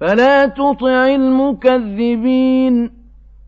فَلَا تُطِعِ الْمُكَذِّبِينَ